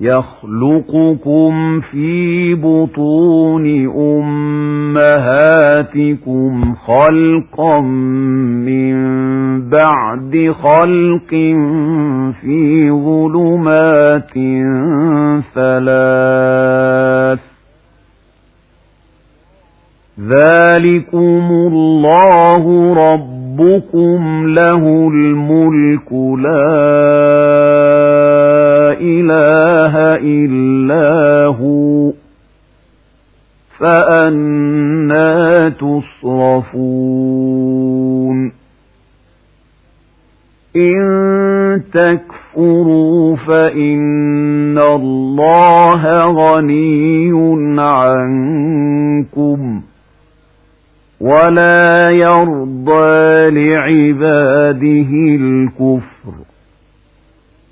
يخلقكم في بطون أمهاتكم خلقا من بعد خلق في ظلمات ثلاث. ذلكم الله ربكم له الملك لا إله إلا هو فأنا تصرفون. إن تكفروا فإن الله غني عنكم ولا يرضى لعباده الكفر.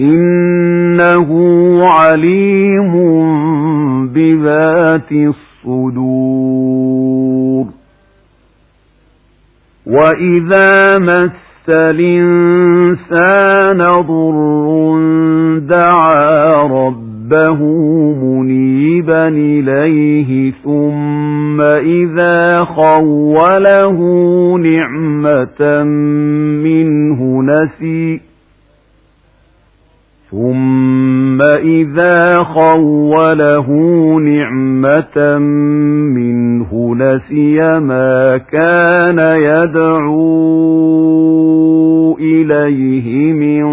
إنه عليم بذات الصدور. وإذا مس الإنسان ضر دعا ربه منيبا إليه ثم إذا خوله نعمة منه نسي. ثم إذا خوله نعمة منه نسي ما كان يدعو إليه من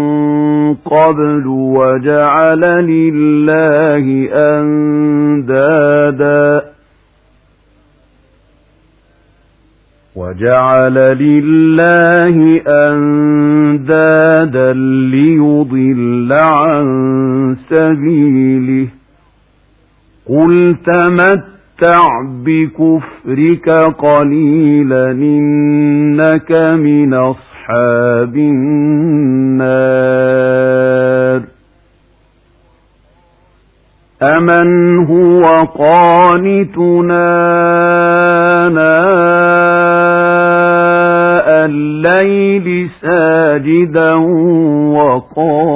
قبل وجعل لله أندادا وجعل لله أندادا ليضل عن سبيله. قل تمتع بكفرك قليلا إنك من أصحاب النار. أمن هو قانتنا الليل ساجدا وقائما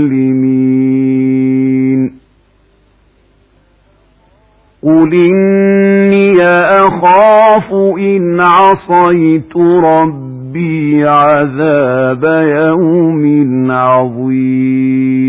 أخاف إن عصيت ربي عذاب يوم عظيم